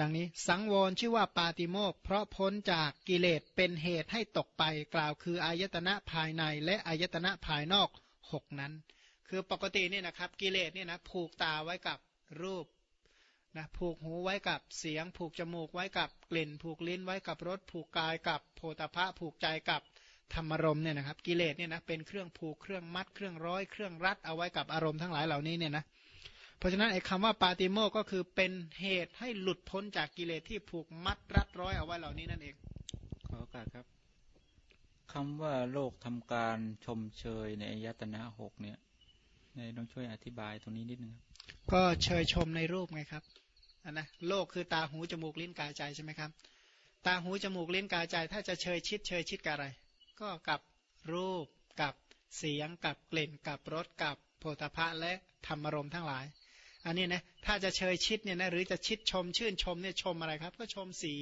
ดังนี้สังวรชื่อว่าปาติโมกเพราะพ้นจากกิเลสเป็นเหตุให้ตกไปกล่าวคืออายตนะภายในและอายตนะภายนอกหกนั้น คือปกตินี่นะครับกิเลสเนี่ยนะผูกตาไว้กับรูปนะผูกหูไว้กับเสียง ผูกจมูกไว้กับกลิ่น ผูกลิ้นไว้กับรสผูกกายกับโพธพะผูกใจกับธรรมรมเนี่ยนะครับกิเลสเนี่ยนะเป็นเครื่องผูกเครื่องมัดเครื่องร้อยเครื่องรัดเอาไว้กับอารมณ์ทั้งหลายเหล่านี้เนี่ยนะ เพราะฉะนั้นไอ้คำว่าปาติโมก็คือเป็นเหตุให้หลุดพ้นจากกิเลสที่ผูกมัดรัดร้อยเอาไว้เหล่านี้นั่นเอง ขอโอกาสครับคำว่าโลกทำการชมเชยในอายตนะหกเนี่ยในต้องช่วยอธิบายตรงนี้นิดนึงครับ ก็เชยชมในรูปไงครับอันนะโลกคือตาหูจมูกลิ้นกายใจใช่ไหมครับ ตาหูจมูกลิ้นกายใจ ถ้าจะเชยชิดเชยชิดกับอะไร ก็กับรูปกับเสียงกับกลิ่นกับรสกับโพธพะและธรรมรมทั้งหลาย อันนี้นะถ้าจะเชยชิดเนี่ยนะหรือจะชิดชมชื่นชมเนี่ยชมอะไรครับ ก็ชมสี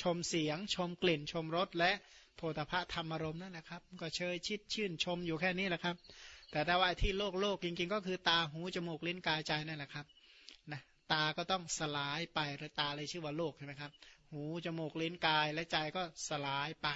ชมเสียง ชมกลิ่น ชมรสและโพธพะธรรมารมนั่นแหละครับ ก็เชยชิดชื่นชมอยู่แค่นี้แหละครับ แต่ถ้าว่าที่โลกโลกจริงๆ ก็คือตาหูจมูกลิ้นกายใจนั่นแหละครับนะตาก็ต้องสลายไปหรือตาเลยชื่อว่าโลกใช่ไหมครับ หูจมูกลิ้นกายและใจก็สลายไป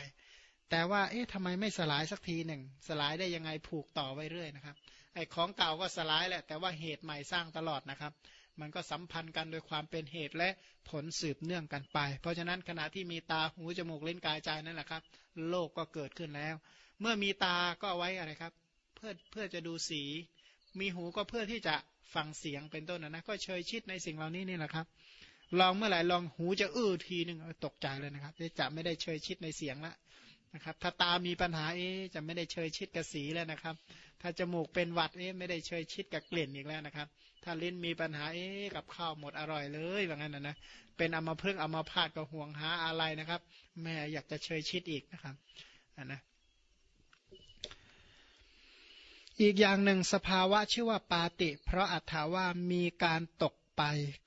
แต่ว่าเอ๊ะทำไมไม่สลายสักทีหนึ่ง สลายได้ยังไงผูกต่อไว้เรื่อยนะครับ ไอ้ของเก่าก็สลายแหละแต่ว่าเหตุใหม่สร้างตลอดนะครับ มันก็สัมพันธ์กันโดยความเป็นเหตุและผลสืบเนื่องกันไป เพราะฉะนั้นขณะที่มีตาหูจมูกเล่นกายใจนั่นแหละครับ โลกก็เกิดขึ้นแล้ว เมื่อมีตาก็เอาไว้อะไรครับ เพื่อเพื่อจะดูสี มีหูก็เพื่อที่จะฟังเสียงเป็นต้นนะนะก็เชยชิดในสิ่งเหล่านี้นี่แหละครับลองเมื่อไหร่ลองหูจะอื้อทีหนึ่งตกใจเลยนะครับจะไม่ได้เชยชิดในเสียงละ นะครับ ถ้าตามีปัญหาเอ๊จะไม่ได้เชยชิดกับสีแล้วนะครับ ถ้าจมูกเป็นหวัดเอ๊ไม่ได้เชยชิดกับกลิ่นอีกแล้วนะครับ ถ้าลิ้นมีปัญหาเอ๊กับข้าวหมดอร่อยเลยแบบนั้นนะนะเป็นอมาเพึกอมาพาดก็ห่วงหาอะไรนะครับแม่อยากจะเชยชิดอีกนะครับอันนะอีกอย่างหนึ่งสภาวะชื่อว่าปาติ เพราะอัตถาว่ามีการตกไป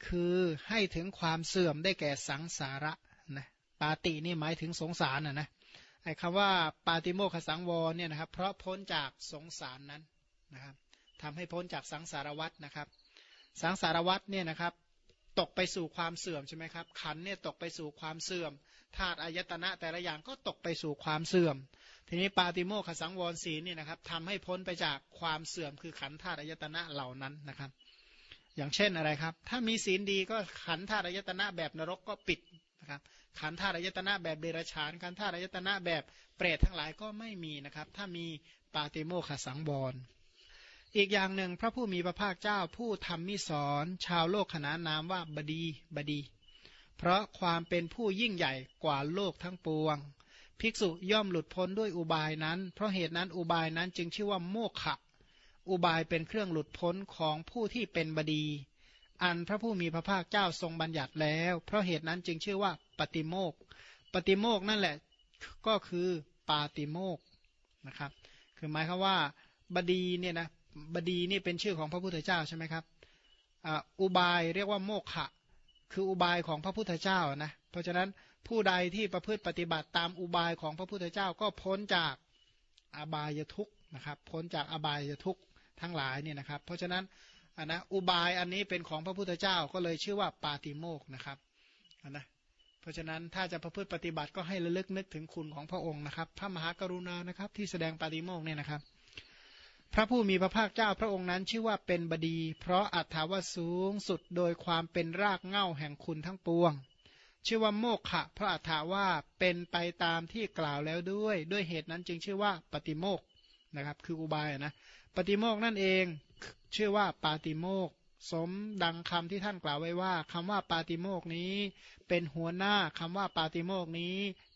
คือให้ถึงความเสื่อมได้แก่สังสาระนะปาตินี่หมายถึงสงสารนะนะ ไอ้คำว่าปาติโมขสังวรเนี่ยนะครับ เพราะพ้นจากสงสารนั้นนะครับทำให้พ้นจากสังสารวัตนะครับ สังสารวัตเนี่ยนะครับตกไปสู่ความเสื่อมใช่ไหมครับ ขันเนี่ยตกไปสู่ความเสื่อมธาตุอายตนะแต่ละอย่างก็ตกไปสู่ความเสื่อม ทีนี้ปาติโมขสังวรศีนี่นะครับทำให้พ้นไปจากความเสื่อมคือขันธาตุอายตนะเหล่านั้นนะครับ อย่างเช่นอะไรครับ ถ้ามีศีลดีก็ขันธาตุอายตนะแบบนรกก็ปิด นะครับขันธาตุอายตนะแบบเดรัจฉานขันธาตุอายตนะแบบเปรตทั้งหลายก็ไม่มีนะครับ ถ้ามีปาติโมขสังบอลอีกอย่างหนึ่งพระผู้มีพระภาคเจ้าผู้ทำมิสอนชาวโลกขนานนามว่าบดีบดี เพราะความเป็นผู้ยิ่งใหญ่กว่าโลกทั้งปวง ภิกษุย่อมหลุดพ้นด้วยอุบายนั้น เพราะเหตุนั้นอุบายนั้นจึงชื่อว่าโมฆะอุบายเป็นเครื่องหลุดพ้นของผู้ที่เป็นบดี อันพระผู้มีพระภาคเจ้าทรงบัญญัติแล้ว เพราะเหตุนั้นจึงชื่อว่าปฏิโมกปฏิโมกนั่นแหละก็คือปาติโมกนะครับ คือหมายคือว่าบดีเนี่ยนะบดีนี่เป็นชื่อของพระพุทธเจ้าใช่ไหมครับอุบายเรียกว่าโมกขะ คืออุบายของพระพุทธเจ้านะเพราะฉะนั้นผู้ใดที่ประพฤติปฏิบัติตามอุบายของพระพุทธเจ้าก็พ้นจากอบายทุกนะครับ พ้นจากอบายทุกทั้งหลายเนี่ยนะครับ เพราะฉะนั้น อันนะอุบายอันนี้เป็นของพระพุทธเจ้าก็เลยชื่อว่าปาติโมกนะครับอันนะเพราะฉะนั้นถ้าจะประพฤติปฏิบัติก็ให้ระลึกนึกถึงคุณของพระองค์นะครับ พระมหากรุณานะครับ ที่แสดงปาติโมกเนี่ยนะครับ พระผู้มีพระภาคเจ้าพระองค์นั้นชื่อว่าเป็นบดี เพราะอัตถาวสูงสุดโดยความเป็นรากเง่าแห่งคุณทั้งปวง ชื่อว่าโมกขะพระอัฏฐาว่าเป็นไปตามที่กล่าวแล้วด้วย ด้วยเหตุนั้นจึงชื่อว่าปฏิโมกนะครับ คืออุบายนะ ปฏิโมกนั่นเองชื่อว่าปาติโมกสมดังคำที่ท่านกล่าวไว้ว่าคำว่าปาติโมกนี้ เป็นหัวหน้าคำว่าปาติโมกนี้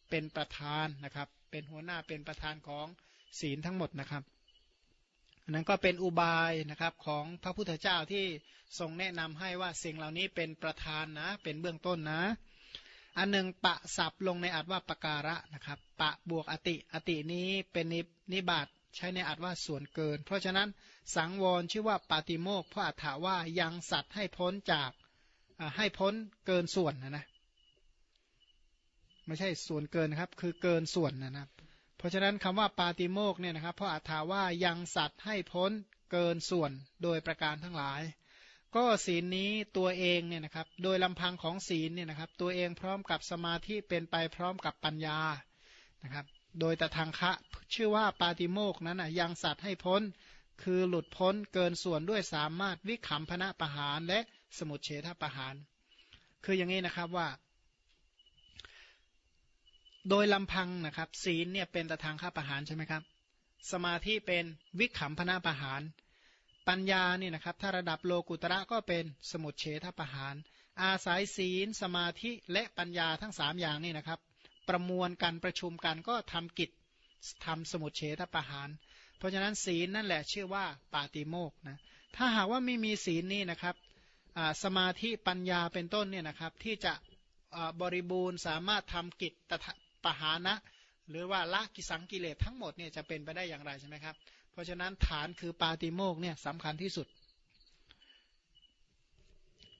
เป็นประธานนะครับ เป็นหัวหน้าเป็นประธานของศีลทั้งหมดนะครับอันนั้นก็เป็นอุบายนะครับของพระพุทธเจ้าที่ทรงแนะนำให้ว่าสิ่งเหล่านี้เป็นประธานนะ เป็นเบื้องต้นนะ อันหนึ่งปะสับลงในอัดว่าปการะนะครับ ปะบวกอติ อตินี้เป็นนิบาต ใช้ในอัดว่าส่วนเกิน เพราะฉะนั้นสังวรชื่อว่าปาติโมกเพราะอัฏฐาว่ายังสัตว์ให้พ้นจากให้พ้นเกินส่วนนะนะไม่ใช่ส่วนเกินครับ คือเกินส่วนนะครับ เพราะฉะนั้นคำว่าปาติโมกเนี่ยนะครับเพราะอัฏฐาว่ายังสัตว์ให้พ้นเกินส่วนโดยประการทั้งหลาย ก็ก็ศีลนี้ตัวเองเนี่ยนะครับ โดยลำพังของศีลเนี่ยนะครับ ตัวเองพร้อมกับสมาธิเป็นไปพร้อมกับปัญญานะครับ โดยแต่ทางคะชื่อว่าปาติโมกนั้นนะยังสัตว์ให้พ้น คือหลุดพ้นเกินส่วนด้วยสามารถวิขำพนะประหารและสมุทเฉทประหาร คืออย่างนี้นะครับว่า โดยลำพังนะครับศีลเนี่ยเป็นตะทางข้าประหารใช่ไหมครับ สมาธิเป็นวิขำพนะประหาร ปัญญาเนี่ยนะครับถ้าระดับโลกุตระก็เป็นสมุทเฉทประหาร อาศัยศีล สมาธิและปัญญาทั้งสามอย่างนี่นะครับ ประมวลกันประชุมกันก็ทำกิจทำสมุทเฉทประหาร เพราะฉะนั้นศีลนั่นแหละชื่อว่าปาติโมกนะถ้าหากว่าไม่มีศีลนี่นะครับสมาธิปัญญาเป็นต้นเนี่ยนะครับที่จะบริบูรณ์สามารถทำกิจปหานะ หรือว่าละกิสังกิเลสทั้งหมดเนี่ยจะเป็นไปได้อย่างไรใช่ไหมครับ เพราะฉะนั้นฐานคือปาติโมกเนี่ยสำคัญที่สุด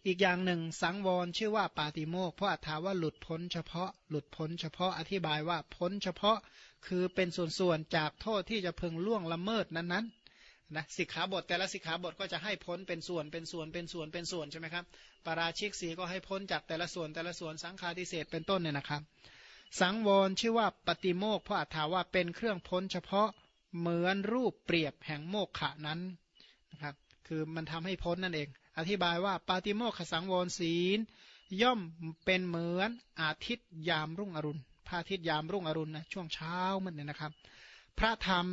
อีกอย่างหนึ่ง สังวรชื่อว่าปาติโมกเพราะอัตถาว่าหลุดพ้นเฉพาะ หลุดพ้นเฉพาะอธิบายว่าพ้นเฉพาะคือเป็นส่วนๆจากโทษที่จะพึงล่วงละเมิดนั้นๆนะสิกขาบทแต่ละสิกขาบทก็จะให้พ้นเป็นส่วนเป็นส่วนเป็นส่วนเป็นส่วนใช่ไหมครับปาราชิกสีก็ให้พ้นจากแต่ละส่วนแต่ละส่วนสังฆาทิเศษเป็นต้นเนี่ยนะครับ สังวรชื่อว่าปฏิโมกเพราะอัตถาว่าเป็นเครื่องพ้นเฉพาะเหมือนรูปเปรียบแห่งโมกขะนั้นนะครับ คือมันทำให้พ้นนั่นเอง อธิบายว่าปาติโมกขสังวรศีล ย่อมเป็นเหมือนอาทิตย์ยามรุ่งอรุณพระอาทิตย์ยามรุ่งอรุณนะช่วงเช้ามันเนี่ยนะครับ พระธรรม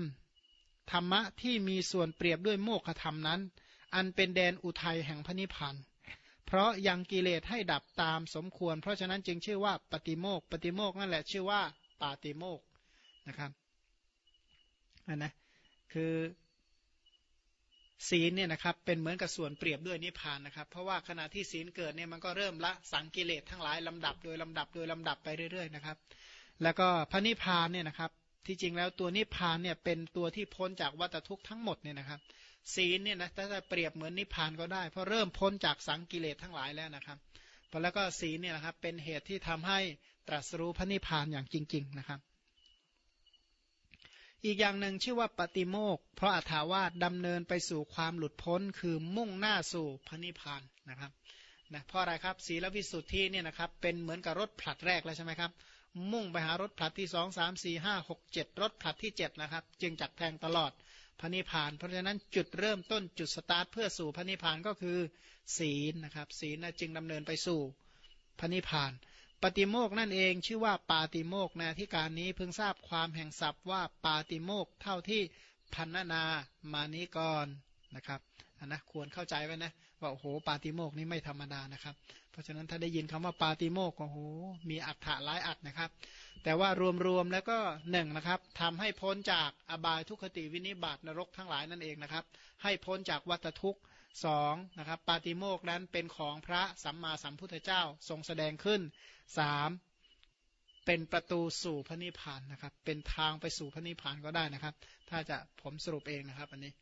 ธรรมะที่มีส่วนเปรียบด้วยโมกขธรรมนั้น อันเป็นแดนอุทัยแห่งพระนิพพานเพราะยังกิเลสให้ดับตามสมควร เพราะฉะนั้นจึงชื่อว่าปฏิโมกปฏิโมกนั่นแหละชื่อว่าปาติโมกนะครับอันนะคือ ศีลเนี่ยนะครับเป็นเหมือนกับส่วนเปรียบด้วยนิพพานนะครับ เพราะว่าขณะที่ศีลเกิดเนี่ยมันก็เริ่มละสังกิเลสทั้งหลายลำดับโดยลำดับโดยลำดับไปเรื่อยๆนะครับ แล้วก็พระนิพพานเนี่ยนะครับ ที่จริงแล้วตัวนิพพานเนี่ยเป็นตัวที่พ้นจากวัฏทุกข์ทั้งหมดเนี่ยนะครับ ศีลเนี่ยนะถ้าจะเปรียบเหมือนนิพพานก็ได้ เพราะเริ่มพ้นจากสังกิเลสทั้งหลายแล้วนะครับแล้วก็ศีลเนี่ยนะครับเป็นเหตุที่ทำให้ตรัสรู้พระนิพพานอย่างจริง ๆ นะครับ อีกอย่างหนึ่งชื่อว่าปฏิโมก เพราะอัถาวาดำเนินไปสู่ความหลุดพ้นคือมุ่งหน้าสู่พระนิพพานนะครับนะเพราะอะไรครับศีลวิสุทธิเนี่ยนะครับเป็นเหมือนกับรถผลัดแรกแล้วใช่ไหมครับ มุ่งไปหารถผลัดที่สองสามสี่ห้าหกเจ็ดรถผลัดที่เจ็ดนะครับ จึงจักแทงตลอดพระนิพพาน เพราะฉะนั้นจุดเริ่มต้นจุดสตาร์ทเพื่อสู่พระนิพพานก็คือศีลนะครับศีลจึงดำเนินไปสู่พระนิพพาน ปฏิโมกนั่นเองชื่อว่าปาติโมกนะที่การนี้เพิ่งทราบความแห่งศัพท์ว่าปาติโมกเท่าที่พันนามานี้ก่อนนะครับนนะควรเข้าใจไว้นะว่าโอ้โหปาติโมกนี่ไม่ธรรมดานะครับ เพราะฉะนั้นถ้าได้ยินคำว่าปาติโมกโอ้โหมีอัฏฐะหลายอัดนะครับ แต่ว่ารวมๆแล้วก็หนึ่งนะครับทำให้พ้นจากอบายทุคติวินิบาตนรกทั้งหลายนั่นเองนะครับ ให้พ้นจากวัฏทุกข์สองนะครับปาติโมกนั้นเป็นของพระสัมมาสัมพุทธเจ้าทรงแสดงขึ้น สามเป็นประตูสู่พระนิพพานนะครับ เป็นทางไปสู่พระนิพพานก็ได้นะครับ ถ้าจะผมสรุปเองนะครับ อันนี้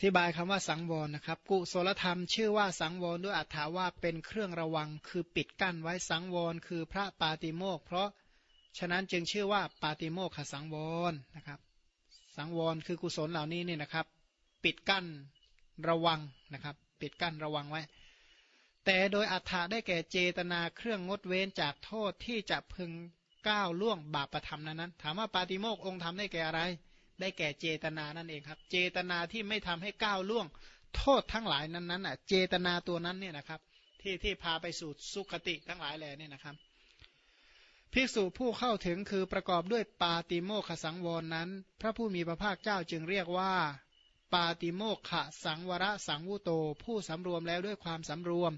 ที่บายคำว่าสังวรนะครับ กุศลธรรมชื่อว่าสังวรด้วยอัถาว่าเป็นเครื่องระวังคือปิดกั้นไว้สังวรคือพระปาติโมกเพราะฉะนั้นจึงชื่อว่าปาติโมกขสังวรนะครับ สังวรคือกุศลเหล่านี้เนี่ยนะครับ ปิดกั้นระวังนะครับ ปิดกั้นระวังไว้ แต่โดยอัฏฐะได้แก่เจตนาเครื่องงดเว้นจากโทษที่จะพึงก้าวล่วงบาปประธรรมนั้นนั้น ถามว่าปาติโมกองค์ทำได้แก่อะไร ได้แก่เจตนานั่นเองครับ เจตนาที่ไม่ทำให้ก้าวล่วง โทษทั้งหลายนั้นนั้นอะ เจตนาตัวนั้นเนี่ยนะครับ ที่ที่พาไปสู่สุคติทั้งหลายแหล่นี่นะครับภิกษุผู้เข้าถึงคือประกอบด้วยปาติโมกขสังวรนั้น พระผู้มีพระภาคเจ้าจึงเรียกว่า ปาติโมกขะสังวรสังวุโต ผู้สำรวมแล้วด้วยความสำรวม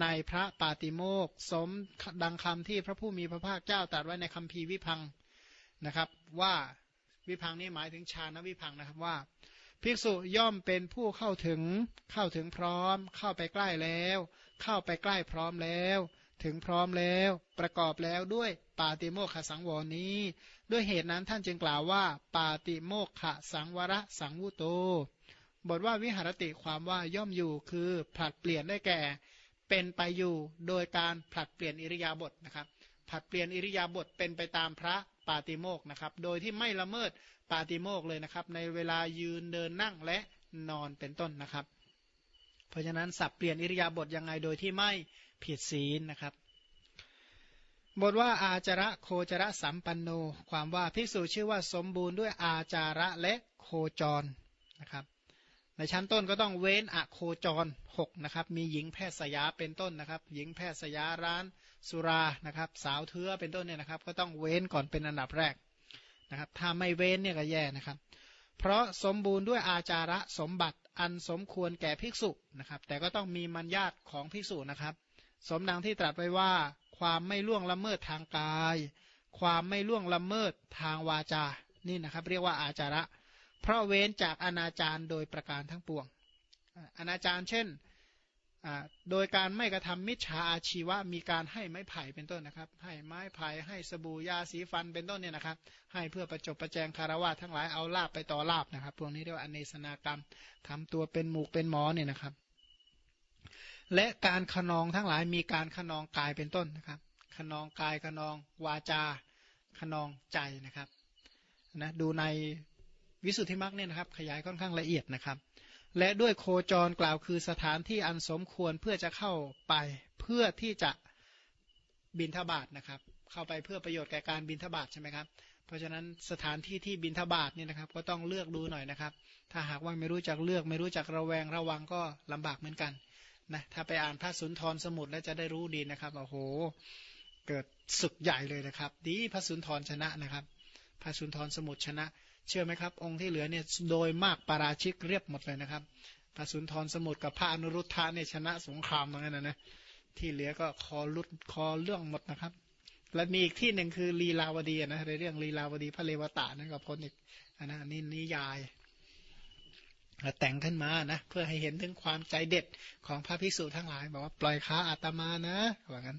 ในพระปาติโมกสมดังคำที่พระผู้มีพระภาคเจ้าตรัสไว้ในคัมภีวิพังนะครับว่าวิพังนี้หมายถึงชาณวิพังนะครับว่า ภิกษุย่อมเป็นผู้เข้าถึงเข้าถึงพร้อม เข้าไปใกล้แล้ว เข้าไปใกล้พร้อมแล้ว ถึงพร้อมแล้ว ประกอบแล้วด้วยปาติโมกขสังวรนี้ ด้วยเหตุนั้นท่านจึงกล่าวว่า ปาติโมกขสังวรสังวุโต บทว่าวิหารติความว่าย่อมอยู่คือผลัดเปลี่ยนได้แก่ เป็นไปอยู่โดยการผลัดเปลี่ยนอิริยาบถนะครับผลัดเปลี่ยนอิริยาบถเป็นไปตามพระปาติโมกนะครับ โดยที่ไม่ละเมิดปาติโมกเลยนะครับ ในเวลายืนเดินนั่งและนอนเป็นต้นนะครับ เพราะฉะนั้นสับเปลี่ยนอิริยาบถยังไงโดยที่ไม่ผิดศีลนะครับ บทว่าอาจาระโคจระสัมปันโน ความว่าภิกษุชื่อว่าสมบูรณ์ด้วยอาจาระและโคจรนะครับ ในชั้นต้นก็ต้องเว้นอะโคจร6นะครับมีหญิงแพทย์สยาเป็นต้นนะครับ หญิงแพทย์สยาร้านสุรานะครับ สาวเทือเป็นต้นเนี่ยนะครับ ก็ต้องเว้นก่อนเป็นอันดับแรกนะครับ ถ้าไม่เว้นเนี่ยก็แย่นะครับ เพราะสมบูรณ์ด้วยอาจาระสมบัติอันสมควรแก่ภิกษุนะครับ แต่ก็ต้องมีมัญญาตของภิกษุนะครับ สมดังที่ตรัสไว้ว่า ความไม่ล่วงละเมิดทางกาย ความไม่ล่วงละเมิดทางวาจานี่นะครับ เรียกว่าอาจาระ เพราะเว้นจากอนาจารโดยประการทั้งปวง อนาจารเช่น โดยการไม่กระทำมิจฉาอาชีวะ มีการให้ไม้ไผ่เป็นต้นนะครับ ให้ไม้ไผ่ให้สบู่ยาสีฟันเป็นต้นเนี่ยนะครับ ให้เพื่อประจบประแจงคารวะทั้งหลายเอาลาบไปต่อลาบนะครับ พวกนี้เรียกว่าอเนสนากรรมทำตัวเป็นหมูกเป็นหมอเนี่ยนะครับ และการขนองทั้งหลายมีการขนองกายเป็นต้นนะครับ ขนองกายขนองวาจาขนองใจนะครับนะดูใน วิสุทธิมรรคเนี่ยนะครับขยายค่อนข้างละเอียดนะครับ และด้วยโคจรกล่าวคือสถานที่อันสมควรเพื่อจะเข้าไปเพื่อที่จะบินทบาทนะครับ เข้าไปเพื่อประโยชน์แก่การบินทบาทใช่ไหมครับเพราะฉะนั้นสถานที่ที่บินทบาทเนี่ยนะครับ ก็ต้องเลือกดูหน่อยนะครับ ถ้าหากว่าไม่รู้จักเลือก ไม่รู้จักระแวงระวังก็ลำบากเหมือนกันนะถ้าไปอ่านพระสุนทรสมุดแล้วจะได้รู้ดีนะครับโอ้โห เกิดศึกใหญ่เลยนะครับ ดีพระสุนทรชนะนะครับ พระสุนทรสมุดชนะ เชื่อไหมครับ องค์ที่เหลือเนี่ยโดยมากปาราชิกเรียบหมดเลยนะครับพระสุนทรสมุทรกับพระอนุรุทธะเนี่ยชนะสงครามตรงนั้นนะนะที่เหลือก็คอรุดคอเรื่องหมดนะครับ และมีอีกที่หนึ่งคือลีลาวดีนะในเรื่องลีลาวดีพระเลวตานั่นก็พ้นอีกอันนั้นนี่นิยายแต่งขึ้นมานะเพื่อให้เห็นถึงความใจเด็ดของพระภิกษุทั้งหลาย บอกว่าปล่อยขาอาตมานะว่างั้น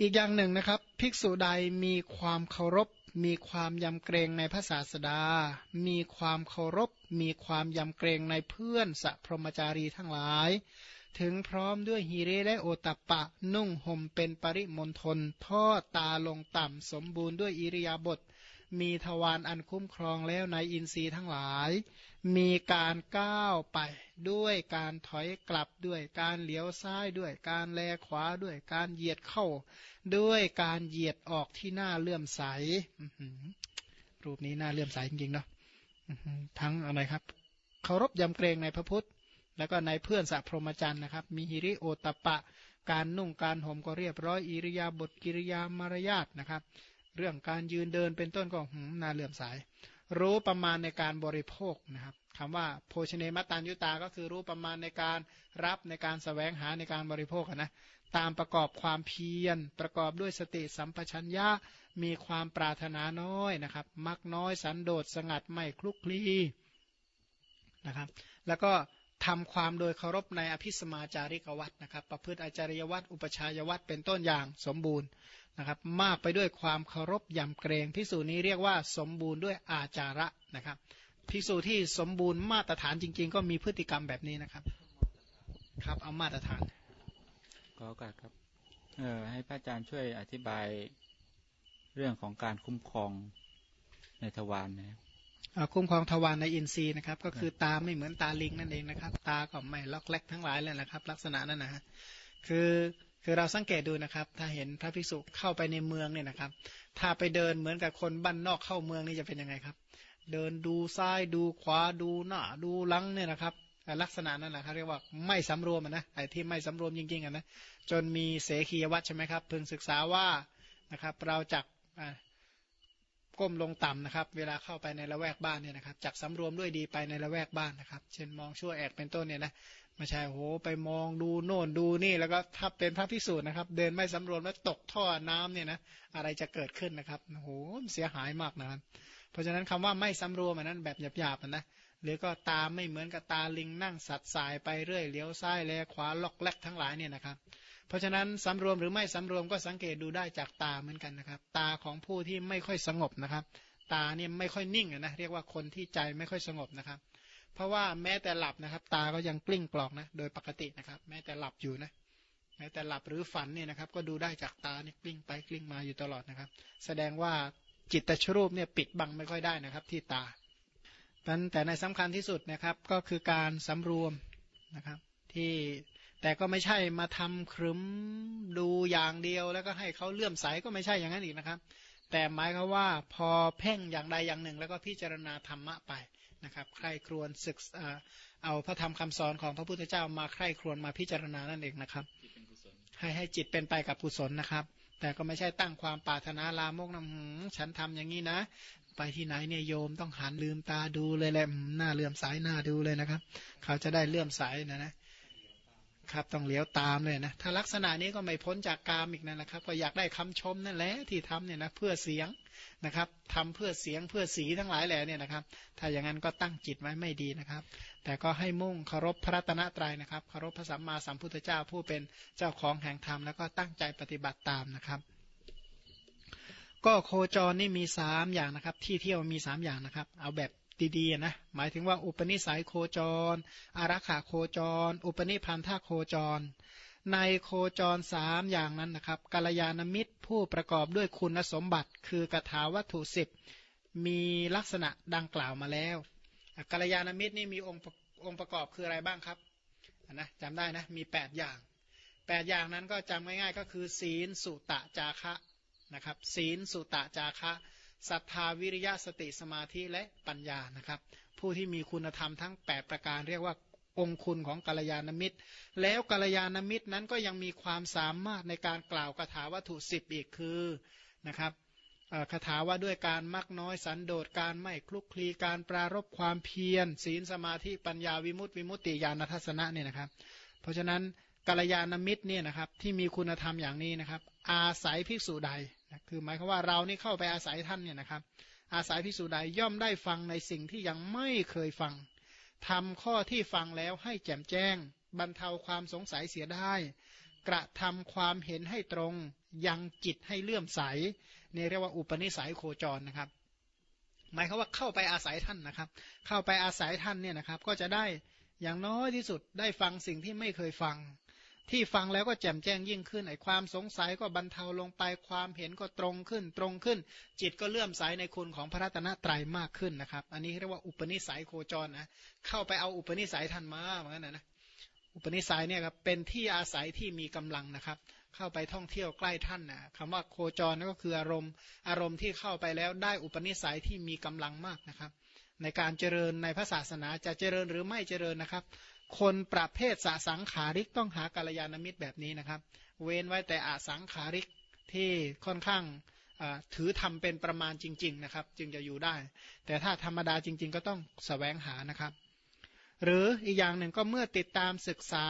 อีกอย่างหนึ่งนะครับ ภิกษุใดมีความเคารพ มีความยำเกรงในพระศาสดา มีความเคารพ มีความยำเกรงในเพื่อนสัพรมจารีทั้งหลาย ถึงพร้อมด้วยฮีเรและโอตัปปะ นุ่งห่มเป็นปริมณฑลทอดตาลงต่ำสมบูรณ์ด้วยอิริยาบถมีทวารอันคุ้มครองแล้วในอินทรีย์ทั้งหลาย มีการก้าวไป ด้วยการถอยกลับด้วย การเหลียวซ้ายด้วย การแลขวาด้วย การเหยียดเข้า ด้วยการเหยียดออกที่หน้าเลื่อมใสรูปนี้หน้าเลื่อมใสจริงๆเนาะทั้งอะไรครับเคารพยำเกรงในพระพุทธ แล้วก็ในเพื่อนสัพพรมจันทร์นะครับ มีฮิริโอตปะ การนุ่งการห่มก็เรียบร้อยอิริยาบถกิริยามารยาทนะครับ เรื่องการยืนเดินเป็นต้นก็หน่าเลื่อมใสรู้ประมาณในการบริโภคนะครับ คำว่าโภชเนมัตตัญยุตา ก็คือรู้ประมาณในการรับในการสแสวงหาในการบริโภคนะตามประกอบความเพียร ประกอบด้วยสติสัมปชัญญะมีความปรารถนาน้อยนะครับ มักน้อยสันโดษสงัดไม่คลุกคลีนะครับแล้วก็ทำความโดยเคารพในอภิสมาจาริกวัตนะครับ ประพฤติอาจารยวัตอุปชายวัตเป็นต้นอย่างสมบูรณ์นะครับ มากไปด้วยความเคารพยำเกรงพิสูจนี้เรียกว่าสมบูรณ์ด้วยอาจาระนะครับ พิสูจที่สมบูรณ์มาตรฐานจริง ๆ ก็มีพฤติกรรมแบบนี้นะครับ ครับเอามาตรฐานขอโอกาสครับ เออให้พระอาจารย์ช่วยอธิบายเรื่องของการคุ้มครองในทวารนะคุ้มครองทวารในอินทรีย์นะครับ ก็คือตาไม่เหมือนตาลิงนั่นเองนะครับ ตาก็ไม่ล็อกแลกทั้งหลายเลยนะครับ ลักษณะนั้นนะฮะคือคือเราสังเกตดูนะครับ ถ้าเห็นพระภิกษุเข้าไปในเมืองเนี่ยนะครับ ถ้าไปเดินเหมือนกับคนบ้านนอกเข้าเมืองนี่จะเป็นยังไงครับ เดินดูซ้ายดูขวาดูหน้าดูหลังเนี่ยนะครับ ลักษณะนั้นแหละเขาเรียกว่าไม่สำรวมนะไอ้ที่ไม่สำรวมจริงๆอะนะจนมีเสขียวัตใช่ไหมครับเพิ่งศึกษาว่านะครับ เราจักก้มลงต่ำนะครับ เวลาเข้าไปในละแวกบ้านเนี่ยนะครับจักสำรวมด้วยดีไปในละแวกบ้านนะครับ เช่นมองชั่วแอกเป็นต้นเนี่ยนะไม่ใช่โหไปมองดูโน่นดูนี่แล้วก็ถ้าเป็นพระพิสูจน์นะครับ เดินไม่สำรวมแล้วตกท่อน้ำเนี่ยนะอะไรจะเกิดขึ้นนะครับโหเสียหายมากนะครับ เพราะฉะนั้นคำว่าไม่สำรวมอันนั้นแบบหยาบๆนะหรือก็ตาไม่เหมือนกับตาลิงนั่งสัตว์สายไปเรื่อยเลี้ยวซ้ายแลขวาล็อกแลกทั้งหลายเนี่ยนะครับ เพราะฉะนั้นสำรวมหรือไม่สำรวมก็สังเกตดูได้จากตาเหมือนกันนะครับ ตาของผู้ที่ไม่ค่อยสงบนะครับ ตาเนี่ยไม่ค่อยนิ่งนะเรียกว่าคนที่ใจไม่ค่อยสงบนะครับ เพราะว่าแม้แต่หลับนะครับ ตาก็ยังกลิ้งกลอกนะโดยปกตินะครับ แม้แต่หลับอยู่นะแม้แต่หลับหรือฝันเนี่ยนะครับ ก็ดูได้จากตาเนี่ยกลิ้งไปกลิ้งมาอยู่ตลอดนะครับ แสดงว่า จิตตชรูปเนี่ยปิดบังไม่ค่อยได้นะครับที่ตาแต่ในสำคัญที่สุดนะครับก็คือการสำรวมนะครับที่แต่ก็ไม่ใช่มาทำครึมดูอย่างเดียว แล้วก็ให้เขาเลื่อมใสก็ไม่ใช่อย่างนั้นอีกนะครับ แต่หมายคือว่าพอเพ่งอย่างใดอย่างหนึ่ง แล้วก็พิจารณาธรรมะไปนะครับใครครวญศึกเอาพระธรรมคำสอนของพระพุทธเจ้ามาใคร่ครวญมาพิจารณานั่นเองนะครับให้ให้จิตเป็นไปกับกุศลนะครับ แต่ก็ไม่ใช่ตั้งความปรารถนาลามกนำฉันทำอย่างนี้นะ ไปที่ไหนเนี่ยโยมต้องหันลืมตาดูเลยแหละหน้าเลื่อมสายหน้าดูเลยนะครับ เขาจะได้เลื่อมสายนะนะครับต้องเลี้ยวตามเลยนะ ถ้าลักษณะนี้ก็ไม่พ้นจากกามอีกนั่นแหละครับ ก็อยากได้คำชมนั่นแหละที่ทำเนี่ยนะเพื่อเสียงนะครับทำเพื่อเสียงเพื่อสีทั้งหลายแหล่เนี่ยนะครับ ถ้าอย่างนั้นก็ตั้งจิตไว้ไม่ดีนะครับ แต่ก็ให้มุ่งเคารพพระตนตรัยนะครับเคารพพระสัมมาสัมพุทธเจ้าผู้เป็นเจ้าของแห่งธรรมแล้วก็ตั้งใจปฏิบัติตามนะครับ ก็โคจรนี่มีสามอย่างนะครับ ที่เที่ยวมีสามอย่างนะครับ เอาแบบดีๆนะหมายถึงว่าอุปนิสัยโคจร อารักขาโคจร อุปนิพันธาโคจร ในโคจรสามอย่างนั้นนะครับกัลยาณมิตรผู้ประกอบด้วยคุณสมบัติ คือกถาวัตถุสิบมีลักษณะดังกล่าวมาแล้ว กัลยาณมิตรนี่มีองค์องค์ประกอบคืออะไรบ้างครับนะจำได้นะมี 8 อย่าง 8 อย่างนั้นก็จำง่ายๆก็คือ ศีลสุตะจาคะนะครับศีลสุตะจาคะศรัทธาวิริยะสติสมาธิและปัญญานะครับ ผู้ที่มีคุณธรรมทั้ง 8 ประการเรียกว่าองคุณของกัลยาณมิตร แล้วกัลยาณมิตรนั้นก็ยังมีความสามารถในการกล่าวคาถาวัตถุสิบอีกคือนะครับ คาถาว่าด้วยการมักน้อยสันโดษการไม่คลุกคลีการปรารบความเพียร ศีลสมาธิปัญญาวิมุตติวิมุตติญาณทัศนะเนี่ยนะครับ เพราะฉะนั้นกัลยาณมิตรเนี่ยนะครับที่มีคุณธรรมอย่างนี้นะครับ อาศัยภิกษุใดนะคือหมายความว่าเรานี่เข้าไปอาศัยท่านเนี่ยนะครับ อาศัยภิกษุใดย่อมได้ฟังในสิ่งที่ยังไม่เคยฟังทำข้อที่ฟังแล้วให้แจ่มแจ้ง บรรเทาความสงสัยเสียได้ กระทำความเห็นให้ตรง ยังจิตให้เลื่อมใสนี่เรียกว่าอุปนิสัยโคจรนะครับ หมายความว่าเข้าไปอาศัยท่านนะครับ เข้าไปอาศัยท่านเนี่ยนะครับ ก็จะได้อย่างน้อยที่สุดได้ฟังสิ่งที่ไม่เคยฟัง ที่ฟังแล้วก็แจ่มแจ้งยิ่งขึ้นไอ้ความสงสัยก็บรรเทาลงไปความเห็นก็ตรงขึ้น ตรงขึ้น จิตก็เลื่อมใสในคุณของพระรัตนตรัยมากขึ้นนะครับ อันนี้เรียกว่าอุปนิสัยโคจรนะเข้าไปเอาอุปนิสัยท่านมาเหมือนกันนะอุปนิสัยเนี่ยครับเป็นที่อาศัยที่มีกำลังนะครับ เข้าไปท่องเที่ยวใกล้ท่านนะคำว่าโคจรก็คืออารมณ์ อารมณ์ที่เข้าไปแล้วได้อุปนิสัยที่มีกำลังมากนะครับ ในการเจริญในพระศาสนาจะเจริญหรือไม่เจริญนะครับ คนประเภทสสังขาริกต้องหากาลยานมิตรแบบนี้นะครับ เว้นไว้แต่อสังขาริกที่ค่อนข้างถือทำเป็นประมาณจริง ๆ นะครับ จึงจะอยู่ได้ แต่ถ้าธรรมดาจริง ๆ ก็ต้องสแสวงหานะครับ หรืออีกอย่างหนึ่งก็เมื่อติดตามศึกษา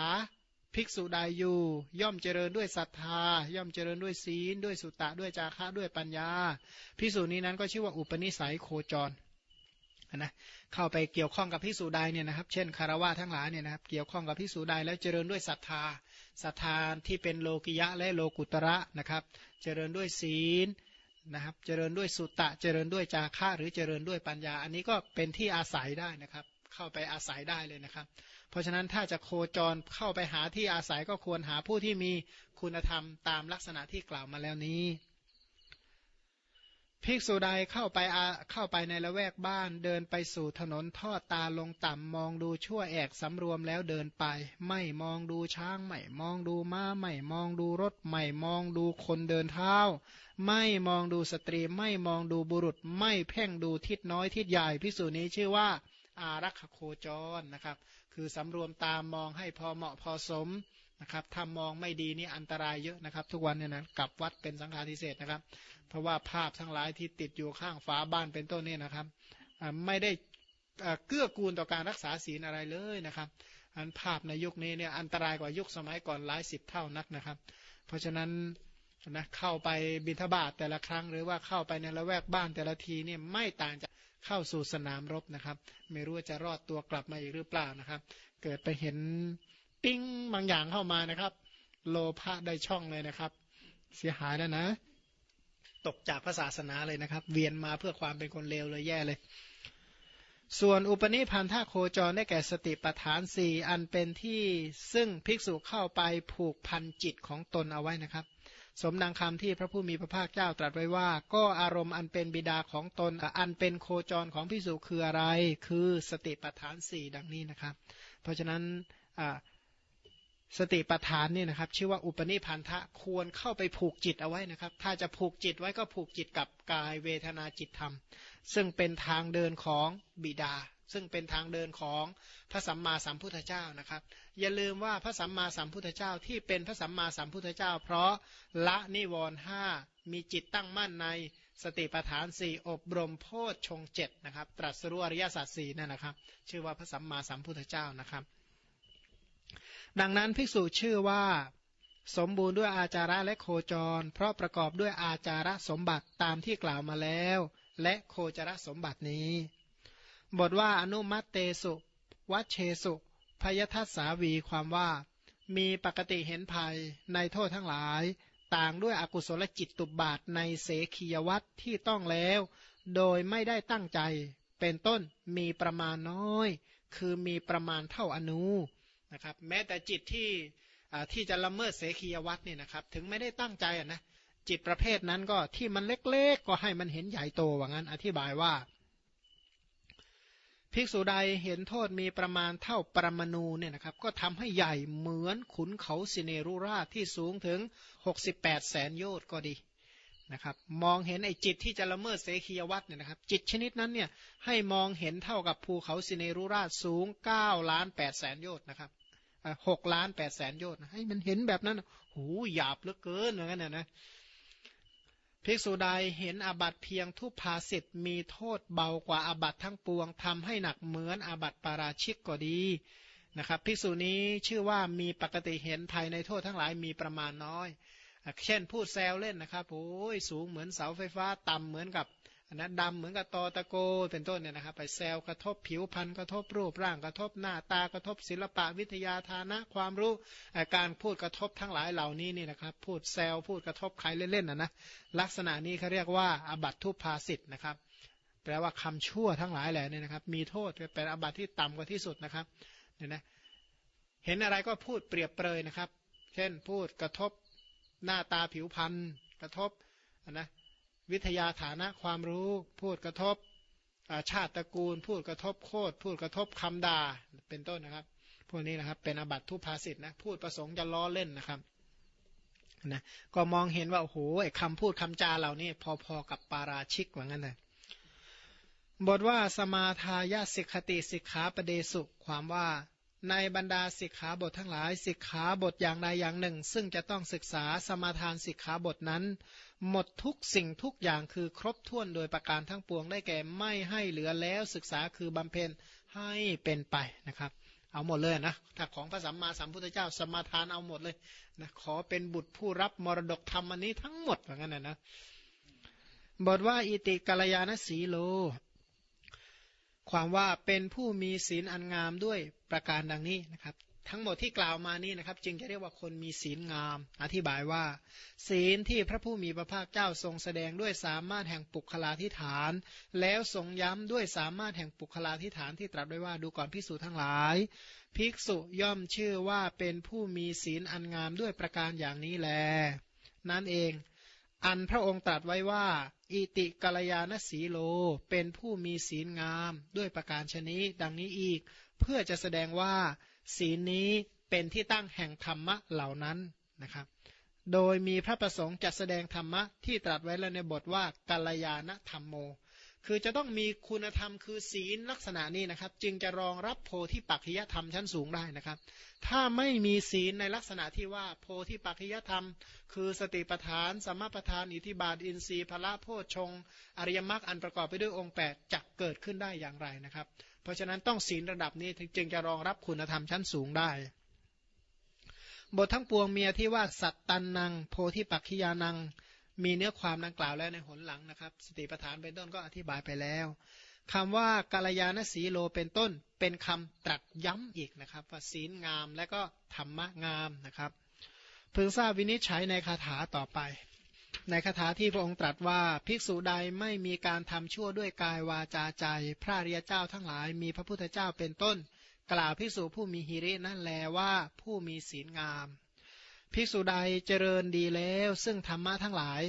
ภิกษุใดอยู่ ย่อมเจริญด้วยศรัทธา ย่อมเจริญด้วยศีล ด้วยสุตตะด้วยจาคะด้วยปัญญา ภิกษุนี้นั้นก็ชื่อว่าอุปนิสัยโคจรนะเข้าไปเกี่ยวข้องกับภิกษุใดเนี่ยนะครับ เช่นคารวะทั้งหลายเนี่ยนะครับเกี่ยวข้องกับภิกษุใดแล้วเจริญด้วยศรัทธาศรัทธาที่เป็นโลกิยะและโลกุตระนะครับ เจริญด้วยศีลนะครับ เจริญด้วยสุตตะ เจริญด้วยจาคะหรือเจริญด้วยปัญญา อันนี้ก็เป็นที่อาศัยได้นะครับ เข้าไปอาศัยได้เลยนะครับ เพราะฉะนั้นถ้าจะโคจรเข้าไปหาที่อาศัยก็ควรหาผู้ที่มีคุณธรรมตามลักษณะที่กล่าวมาแล้วนี้ ภิกษุใดเข้าไปเข้าไปในละแวกบ้านเดินไปสู่ถนนทอดตาลงต่ำมองดูชั่วแอกสำรวมแล้วเดินไป ไม่มองดูช้างไม่มองดูม้าไม่มองดูรถไม่มองดูคนเดินเท้า ไม่มองดูสตรีไม่มองดูบุรุษ ไม่เพ่งดูทิศน้อยทิศใหญ่ภิกษุนี้ชื่อว่าอารักขโคจรนะครับ คือสำรวมตามมองให้พอเหมาะพอสมนะครับถ้ามองไม่ดีนี่อันตรายเยอะนะครับ ทุกวันเนี่ยนะกลับวัดเป็นสังฆาทิเศษนะครับ เพราะว่าภาพทั้งหลายที่ติดอยู่ข้างฝาบ้านเป็นต้นนี่นะครับไม่ได้เกื้อกูลต่อการรักษาศีลอะไรเลยนะครับอันภาพในยุคนี้เนี่ยอันตรายกว่ายุคสมัยก่อนหลายสิบเท่านักนะครับ เพราะฉะนั้นนะเข้าไปบิณฑบาตแต่ละครั้ง หรือว่าเข้าไปในละแวกบ้านแต่ละทีเนี่ยไม่ต่างจาก เข้าสู่สนามรบนะครับ ไม่รู้ว่าจะรอดตัวกลับมาอีกหรือเปล่านะครับ เกิดไปเห็นปิ้งบางอย่างเข้ามานะครับ โลภะได้ช่องเลยนะครับ เสียหายแล้วนะ ตกจากพระศาสนาเลยนะครับ เวียนมาเพื่อความเป็นคนเลวเลยแย่เลย ส่วนอุปนิพันธาโคจรได้แก่สติปัฏฐานสี่อันเป็นที่ซึ่งภิกษุเข้าไปผูกพันจิตของตนเอาไว้นะครับ สมดังคำที่พระผู้มีพระภาคเจ้าตรัสไว้ว่า ก็อารมณ์อันเป็นบิดาของตนอันเป็นโคจรของพิสุคืออะไร คือสติปัฏฐานสี่ดังนี้นะครับ เพราะฉะนั้นสติปัฏฐานนี่นะครับ ชื่อว่าอุปนิพันธะควรเข้าไปผูกจิตเอาไว้นะครับ ถ้าจะผูกจิตไว้ก็ผูกจิตกับกายเวทนาจิตธรรม ซึ่งเป็นทางเดินของบิดา ซึ่งเป็นทางเดินของพระสัมมาสัมพุทธเจ้านะครับ อย่าลืมว่าพระสัมมาสัมพุทธเจ้าที่เป็นพระสัมมาสัมพุทธเจ้า เพราะละนิวรณ์ห้ามีจิตตั้งมั่นในสติปัฏฐานสี่อบรมโพชฌงเจ็ดนะครับ ตรัสรู้อริยสัจสี่นั่นนะครับ ชื่อว่าพระสัมมาสัมพุทธเจ้านะครับ ดังนั้นภิกษุชื่อว่าสมบูรณ์ด้วยอาจาระและโคจร เพราะประกอบด้วยอาจาระสมบัติตามที่กล่าวมาแล้ว และโคจรสมบัตินี้ บทว่าอนุมัตเตสุวัชเชสุพยทัสสาวีความว่า มีปกติเห็นภัยในโทษทั้งหลาย ต่างด้วยอกุศลจิตตุบบาทในเสขียวัตที่ต้องแล้ว โดยไม่ได้ตั้งใจ เป็นต้นมีประมาณน้อย คือมีประมาณเท่าอนุนะครับ แม้แต่จิตที่ที่จะละเมิดเสขียวัตเนี่ยนะครับ ถึงไม่ได้ตั้งใจนะจิตประเภทนั้นก็ที่มันเล็กๆ ก็ให้มันเห็นใหญ่โตว่างั้น อธิบายว่า ภิกษุใดเห็นโทษมีประมาณเท่าปรมาณูเนี่ยนะครับก็ทำให้ใหญ่เหมือนขุนเขาสิเนรุราที่สูงถึง 68 แสนโยชน์ก็ดีนะครับมองเห็นไอ้จิตที่จะละเมิดเสขียวัตเนี่ยนะครับจิตชนิดนั้นเนี่ยให้มองเห็นเท่ากับภูเขาสิเนรุราชสูง9ล้าน8แสนโยชน์นะครับหกล้านแปดแสนโยชน์ให้มันเห็นแบบนั้น หูหยาบเหลือเกินเหมือนกันนะนะ ภิกษุใดเห็นอาบัตเพียงทุพภาสิทธ์มีโทษเบากว่าอาบัตทั้งปวงทำให้หนักเหมือนอาบัตปาราชิกก็ดีนะครับภิกษุนี้ชื่อว่ามีปกติเห็นภายในโทษทั้งหลายมีประมาณน้อย เช่นพูดแซวเล่นนะครับโอ้ยสูงเหมือนเสาไฟฟ้าต่ำเหมือนกับ นะดำเหมือนกับตอตะโกเป็นต้นเนี่ยนะครับไปแซวกระทบผิวพรรณกระทบรูปร่างกระทบหน้าตากระทบศิลปะวิทยาฐานะความรู้การพูดกระทบทั้งหลายเหล่านี้นี่นะครับ พูดแซวพูดกระทบใครเล่นๆนะนะลักษณะนี้เขาเรียกว่าอบัตทุพภาสิทธ์นะครับ แปลว่าคำชั่วทั้งหลายแหละเนี่ยนะครับ มีโทษเป็นอบัตที่ต่ำกว่าที่สุดนะครับเนี่ยนะเห็นอะไรก็พูดเปรียบเปรยนะครับ เช่นพูดกระทบหน้าตาผิวพรรณกระทบนะ วิทยาฐานะความรู้พูดกระทบชาติตระกูล พูดกระทบโคตรพูดกระทบคำด่าเป็นต้นนะครับ พวกนี้นะครับเป็นอบัตทุพาสิทธ์นะพูดประสงค์จะล้อเล่นนะครับนะก็มองเห็นว่าโอ้โหไอ้คำพูดคำจาเหล่านี้พอๆกับปาราชิกว่างั้นเลยบทว่าสมาทายาสิกขติสิกขาประเดสุความว่า ในบรรดาสิกขาบททั้งหลายสิกขาบทอย่างใดอย่างหนึ่ง ซึ่งจะต้องศึกษาสมาทานสิกขาบทนั้น หมดทุกสิ่งทุกอย่างคือครบถ้วนโดยประการทั้งปวงได้แก่ไม่ให้เหลือแล้วศึกษาคือบำเพ็ญให้เป็นไปนะครับ เอาหมดเลยนะถ้าของพระสัมมาสัมพุทธเจ้าสมาทานเอาหมดเลยนะขอเป็นบุตรผู้รับมรดกธรรมอันนี้ทั้งหมดเหมือนกันนะนะบทว่าอิติกาลยานสีโล ความว่าเป็นผู้มีศีลอันงามด้วยประการดังนี้นะครับ ทั้งหมดที่กล่าวมานี้นะครับ จึงจะเรียกว่าคนมีศีลงาม อธิบายว่า ศีลที่พระผู้มีพระภาคเจ้าทรงแสดงด้วยสามารถแห่งปุคลาธิฐาน แล้วทรงย้ำด้วยสามารถแห่งปุคลาธิฐานที่ตรัสไว้ว่าดูก่อนภิกษุทั้งหลาย ภิกษุย่อมชื่อว่าเป็นผู้มีศีลอันงามด้วยประการอย่างนี้แล นั่นเอง อันพระองค์ตรัสไว้ว่า อิติกัลยาณสีโล เป็นผู้มีศีลงามด้วยประการชนี้ดังนี้อีก เพื่อจะแสดงว่า ศีลนี้เป็นที่ตั้งแห่งธรรมะเหล่านั้นนะครับ โดยมีพระประสงค์จะแสดงธรรมะที่ตรัสไว้แล้วในบทว่ากัลยาณธรรมโม คือจะต้องมีคุณธรรมคือศีลลักษณะนี้นะครับ จึงจะรองรับโพธิปัจจยธรรมชั้นสูงได้นะครับ ถ้าไม่มีศีลในลักษณะที่ว่าโพธิปัจจยธรรม คือสติปัฏฐานสมปัฏฐาน อิทิบาท อินทรีย์พละโพชฌงอริยมรรคอันประกอบไปด้วยองค์ 8จะเกิดขึ้นได้อย่างไรนะครับ เพราะฉะนั้นต้องศีลระดับนี้จึงจะรองรับคุณธรรมชั้นสูงได้บททั้งปวงเมียที่ว่าสัตตันนัง โพธิปัจจยานัง มีเนื้อความดังกล่าวแล้วในหนหลังนะครับ สติปัฏฐานเป็นต้นก็อธิบายไปแล้วคำว่ากาลยานสีโลเป็นต้น เป็นคำตรัสย้ำอีกนะครับ ว่าศีลงามและก็ธรรมะงามนะครับพึงทราบวินิจฉัยในคาถาต่อไป ในคาถาที่พระองค์ตรัสว่าภิกษุใดไม่มีการทำชั่วด้วยกายวาจาใจ พระริยเจ้าทั้งหลายมีพระพุทธเจ้าเป็นต้น กล่าวภิกษุผู้มีหิรินั่นแลว่าผู้มีศีลงาม ภิกษุใดเจริญดีแล้ว ซึ่งธรรมะทั้งหลาย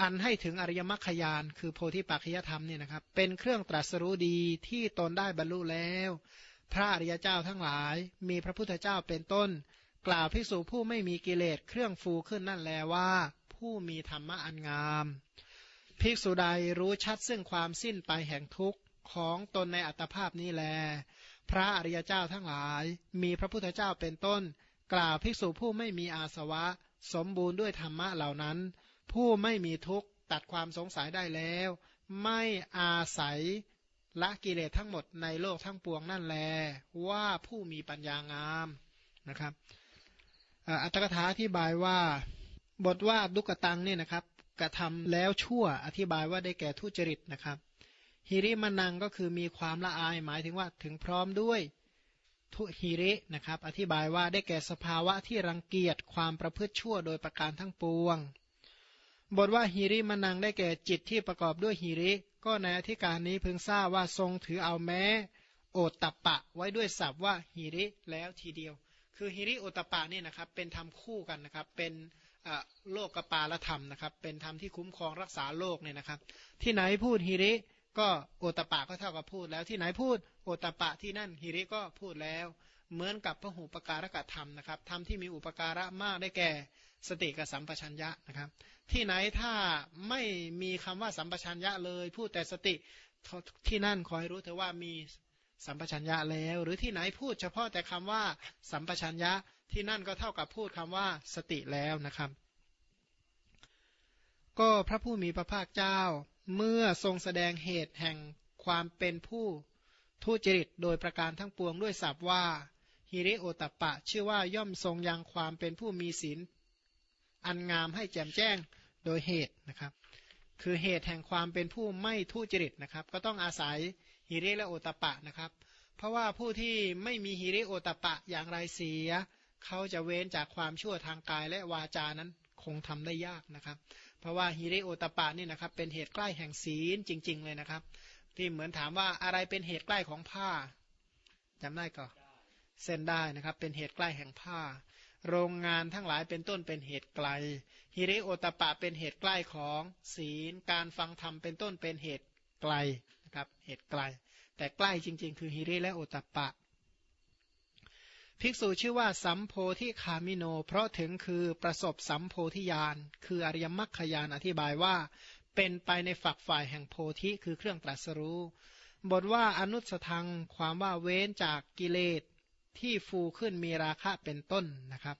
อันให้ถึงอริยมรรคยานคือโพธิปัจจยธรรมเนี่ยนะครับ เป็นเครื่องตรัสรู้ดีที่ตนได้บรรลุแล้ว พระอริยเจ้าทั้งหลาย มีพระพุทธเจ้าเป็นต้น กล่าวภิกษุผู้ไม่มีกิเลสเครื่องฟูขึ้นนั่นแลว่า ผู้มีธรรมะอันงามภิกษุใดรู้ชัดซึ่งความสิ้นไปแห่งทุกข์ของตนในอัตภาพนี้แล พระอริยเจ้าทั้งหลาย มีพระพุทธเจ้าเป็นต้น กล่าวภิกษุผู้ไม่มีอาสวะ สมบูรณ์ด้วยธรรมะเหล่านั้น ผู้ไม่มีทุกข์ตัดความสงสัยได้แล้ว ไม่อาศัยละกิเลสทั้งหมดในโลกทั้งปวงนั่นแล ว่าผู้มีปัญญางามนะครับอัตถกถาอธิบายว่าบทว่าดุกตังเนี่ยนะครับกระทำแล้วชั่วอธิบายว่าได้แก่ทุจริตนะครับฮิริมานังก็คือมีความละอายหมายถึงว่าถึงพร้อมด้วย ทุหิรินะครับ อธิบายว่าได้แก่สภาวะที่รังเกียจความประพฤติชั่วโดยประการทั้งปวง บทว่าหิริมนังได้แก่จิตที่ประกอบด้วยหิริ ก็ในอธิการนี้พึงทราบว่าทรงถือเอาแม้ โอตตะปะไว้ด้วยศัพท์ว่าหิริแล้วทีเดียว คือหิริโอตตะปะนี่นะครับเป็นธรรมคู่กันนะครับ เป็นโลกกปาลธรรมนะครับ เป็นธรรมที่คุ้มครองรักษาโลกเนี่ยนะครับ ที่ไหนพูดหิริ ก็โอตปะก็เท่ากับพูดแล้วที่ไหนพูดโอตปะที่นั่นฮิริก็พูดแล้ว เหมือนกับพระหูปการกธรรมนะครับธรรมที่มีอุปการะมากได้แก่สติกับสัมปชัญญะนะครับ ที่ไหนถ้าไม่มีคำว่าสัมปชัญญะเลยพูดแต่สติที่นั่นขอให้รู้เถอะว่ามีสัมปชัญญะแล้ว หรือที่ไหนพูดเฉพาะแต่คำว่าสัมปชัญญะที่นั่นก็เท่ากับพูดคำว่าสติแล้วนะครับ ก็พระผู้มีพระภาคเจ้า เมื่อทรงแสดงเหตุแห่งความเป็นผู้ทุจริตโดยประการทั้งปวงด้วยศัพท์ว่าฮิริโอตปะ ชื่อว่าย่อมทรงยังความเป็นผู้มีศีล อันงามให้แจ่มแจ้งโดยเหตุนะครับ คือเหตุแห่งความเป็นผู้ไม่ทุจริตนะครับ ก็ต้องอาศัยฮิริและโอตปะนะครับ เพราะว่าผู้ที่ไม่มีฮิริโอตปะอย่างไรเสีย เขาจะเว้นจากความชั่วทางกายและวาจานั้น คงทำได้ยากนะครับ เพราะว่าฮิริโอตปานี่นะครับ เป็นเหตุใกล้แห่งศีลจริง ๆ เลยนะครับ ที่เหมือนถามว่าอะไรเป็นเหตุใกล้ของผ้าจำได้ก็เส้นได้นะครับ เป็นเหตุใกล้แห่งผ้า โรงงานทั้งหลายเป็นต้นเป็นเหตุไกลฮิริโอตปะเป็นเหตุใกล้ของศีล การฟังธรรมเป็นต้นเป็นเหตุไกลนะครับ เหตุไกล แต่ใกล้จริง ๆ คือฮิริและโอตปะ ภิกษุชื่อว่าสัมโพธิคามิโน เพราะถึงคือประสบสัมโพธิญาณ คืออริยมรรคยานอธิบายว่า เป็นไปในฝักฝ่ายแห่งโพธิคือเครื่องตรัสรู้ บทว่าอนุสทังความว่าเว้นจากกิเลสที่ฟูขึ้นมีราคะเป็นต้นนะครับ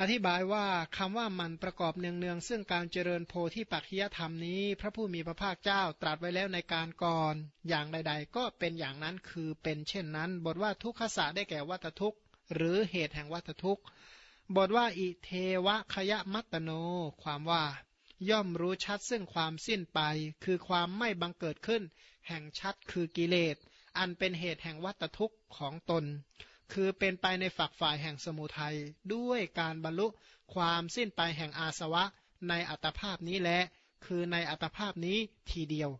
อธิบายว่าคำว่ามันประกอบเนืองๆซึ่งการเจริญโพธิปัจจยธรรมนี้ พระผู้มีพระภาคเจ้าตรัสไว้แล้วในการก่อน อย่างใด ๆ ก็เป็นอย่างนั้นคือเป็นเช่นนั้น บทว่าทุกขสะได้แก่วัตทุกข์ หรือเหตุแห่งวัตทุกข์ บทว่าอิเทวะขยะมัตตโน ความว่า ย่อมรู้ชัดซึ่งความสิ้นไป คือความไม่บังเกิดขึ้น แห่งชัดคือกิเลสอันเป็นเหตุแห่งวัตทุกข์ของตน คือเป็นไปในฝักฝ่ายแห่งสมุทัย ด้วยการบรรลุความสิ้นไปแห่งอาสวะ ในอัตภาพนี้และคือในอัตภาพนี้ทีเดียว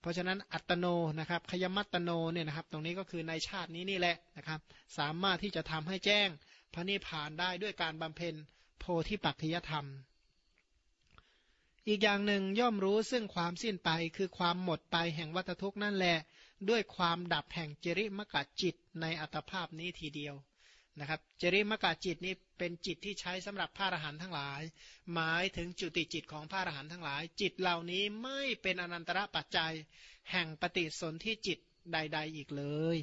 เพราะฉะนั้นอัตโนนะครับขยมัตโนเนี่ยนะครับ ตรงนี้ก็คือในชาตินี้นี่แหละนะครับ สามารถที่จะทำให้แจ้งพระนิพพานได้ด้วยการบำเพ็ญโพธิปัจจยธรรม อีกอย่างหนึ่งย่อมรู้ซึ่งความสิ้นไปคือความหมดไปแห่งวัฏทุกข์นั่นแหละ ด้วยความดับแห่งจริมกะจิตในอัตภาพนี้ทีเดียวนะครับจริมกะจิตนี้เป็นจิตที่ใช้สำหรับพระอรหันต์ทั้งหลาย หมายถึงจุติจิตของพระอรหันต์ทั้งหลาย จิตเหล่านี้ไม่เป็นอนันตระปัจจัย แห่งปฏิสนธิจิตใด ๆ อีกเลย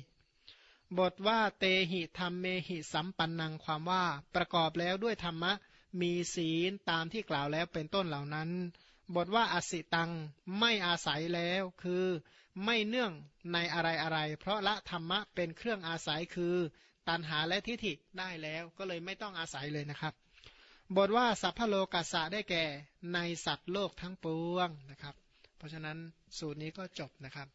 บทว่าเตหิธรรมเมหิสัมปันนังความว่าประกอบแล้วด้วยธรรมะมีศีลตามที่กล่าวแล้วเป็นต้นเหล่านั้น บทว่าอสิตังไม่อาศัยแล้วคือ ไม่เนื่องในอะไรอะไร เพราะละธรรมะเป็นเครื่องอาศัยคือตันหาและทิฏฐิได้แล้วก็เลยไม่ต้องอาศัยเลยนะครับ บทว่าสัพพโลกัสสะได้แก่ในสัตว์โลกทั้งปวงนะครับ เพราะฉะนั้นสูตรนี้ก็จบนะครับ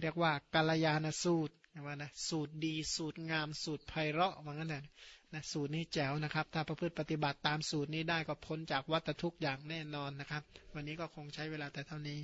เรียกว่ากาลยานสูตรว่านะสูตรดีสูตรงามสูตรไพเราะว่างั้นนะนะสูตรนี้แจ๋วนะครับ ถ้าประพฤติปฏิบัติตามสูตรนี้ได้ก็พ้นจากวัฏทุกข์อย่างแน่นอนนะครับ วันนี้ก็คงใช้เวลาแต่เท่านี้